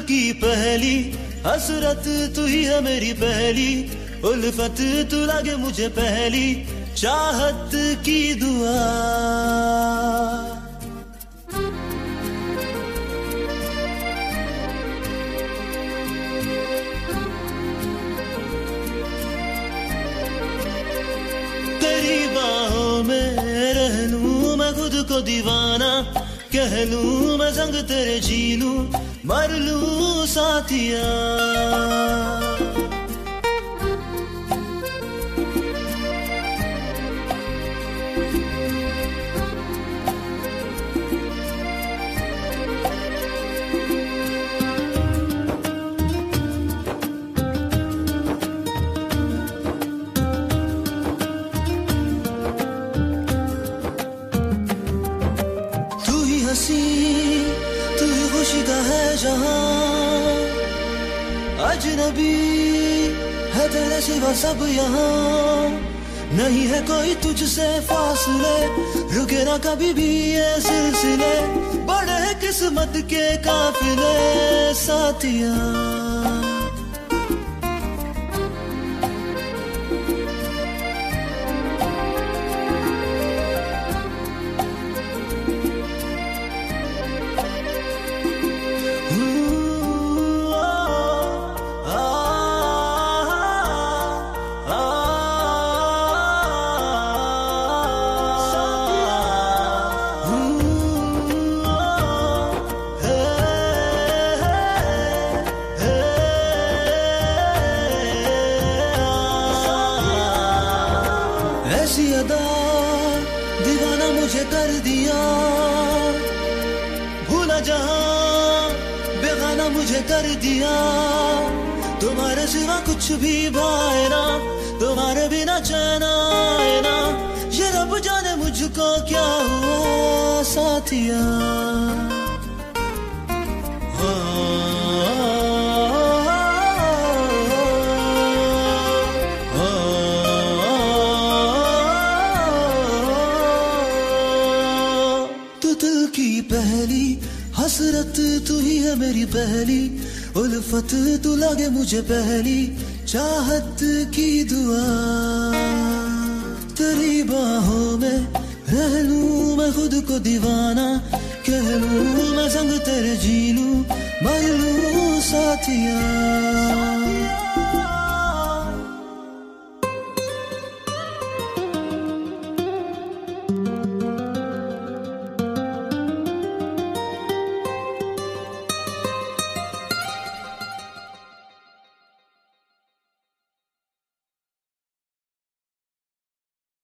पहली, हसरत तू ही है मेरी पहली, उल्फत तू लगे मुझे पहली, चाहत की दुआ। तेरी बाहों में रह लूँ मैं खुद को दीवाना, कह लू, मैं संग तेरे जी लूँ मर लूँ साथिया। जहाँ अजनबी है तेरे सिवा सब यहाँ। नहीं है कोई तुझसे फासले, रुके ना कभी भी ये सिलसिले। बड़े किस्मत के काफिले साथिया। ऐसी अदा, दीवाना मुझे कर दिया। भूला जहाँ, बेगाना मुझे कर दिया। तुम्हारे सिवा कुछ भी भाए ना, तुम्हारे बिना चैना ना। ये रब जाने मुझको क्या हुआ, साथिया। तू दिल की पहली, हसरत तू ही है मेरी पहली, उल्फत तू लगे मुझे पहली, चाहत की दुआ। तेरी बाहों में रह लूँ मैं खुद को दीवाना कह लूँ मैं संग तेरे जी लूँ मर लूँ साथिया।